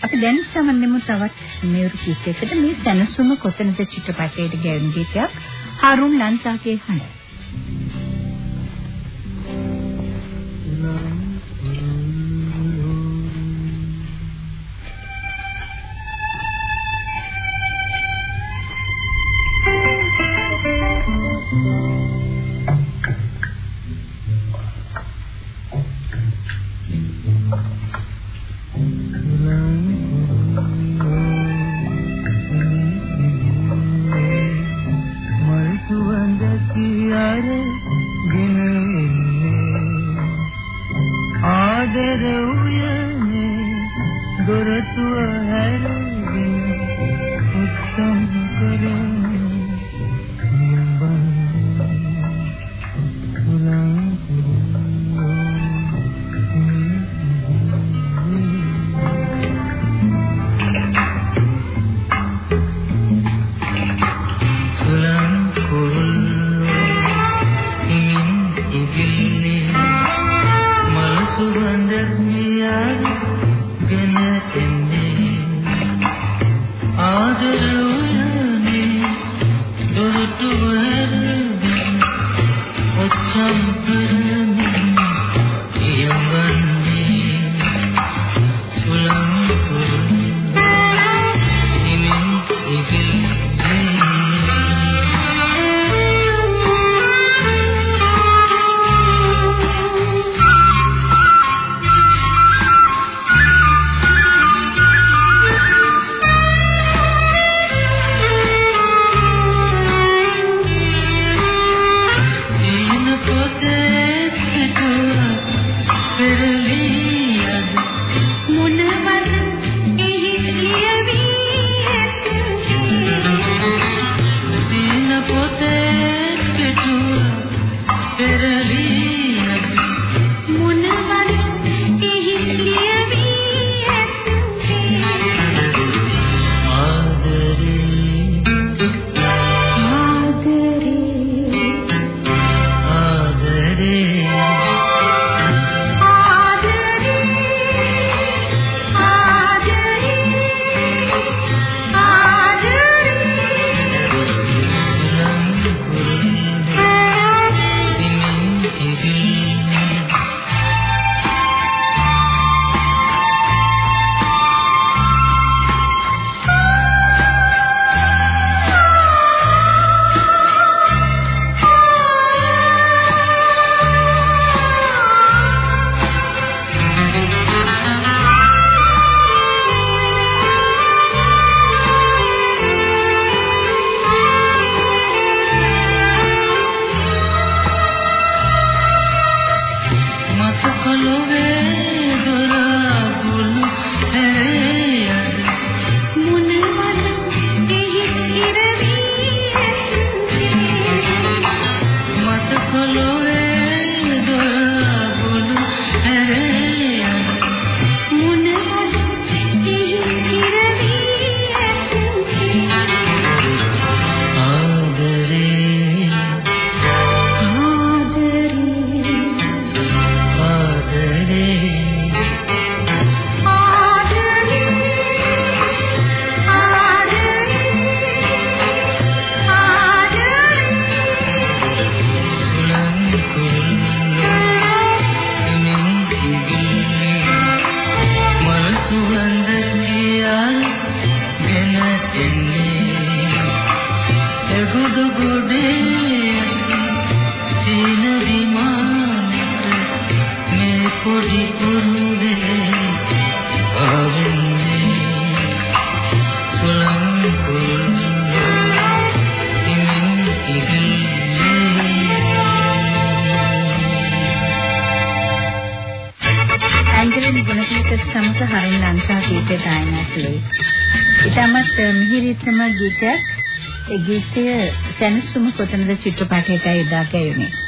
අපි දැන් සමන්නෙමු තවත් මෙවරු කීකයකට මේ සනසුම කොතනද චිත්‍රපටයේ ගැයුණු ගීතයක් හරුන් ලන්සාගේ හඬ. එකතුව හැරගෙන උත්සම් කරමු Thank you. Thank you. good. සමත හරින් ලංකා ගීත ගායනා කළේ. ඊටමත් මිහිරිතම ගීතයක් ගීතය සැනසුම කොතනද චිත්‍රපටයටයි එදා ගැයුනේ.